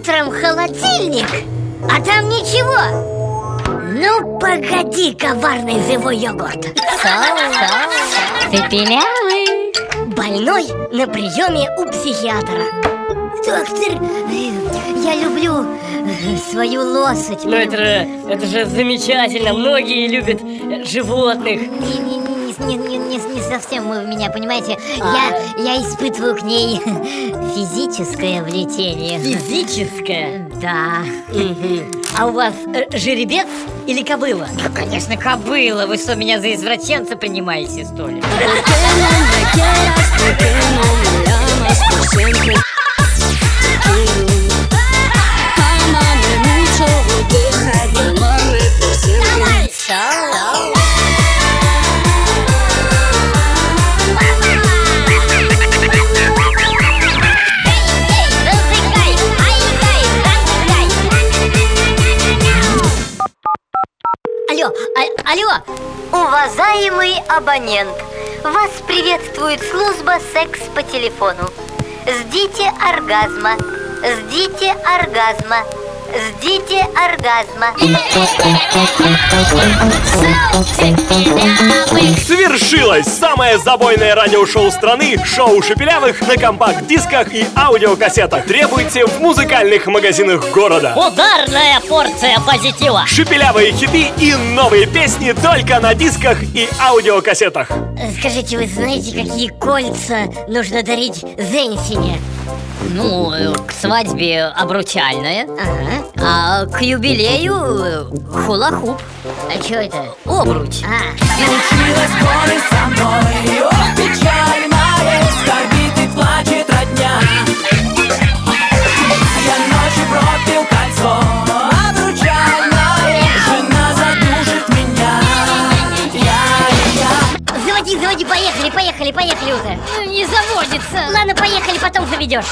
утром холодильник, а там ничего. Ну, погоди, коварный живой йогурт. Цепелявый Больной на приеме у психиатра. Доктор, я люблю э, свою лошадь. Ну это, это же замечательно, многие любят э, животных. Не-не-не не, не, не, не, совсем вы меня понимаете? Я, я испытываю к ней физическое влечение. Физическое? Да. А у вас э, жеребец или кобыла? Ну, конечно, кобыла. Вы что, меня за извращенца принимаете, что ли? Алло, а- алло. Уважаемый абонент Вас приветствует служба секс по телефону Ждите оргазма Ждите оргазма Ждите оргазма Свершилось! Самое забойное радиошоу страны Шоу Шепелявых на компакт-дисках и аудиокассетах Требуйте в музыкальных магазинах города Ударная порция позитива Шепелявые хиты и новые песни только на дисках и аудиокассетах Скажите, вы знаете, какие кольца нужно дарить Зенсине? Ну, э, к свадьбе обручальное Ага. А к юбилею хула-хуп. А что это? Обруч. А, поехали, поехали, поехали уже. Не заводится. Ладно, поехали, потом заведешь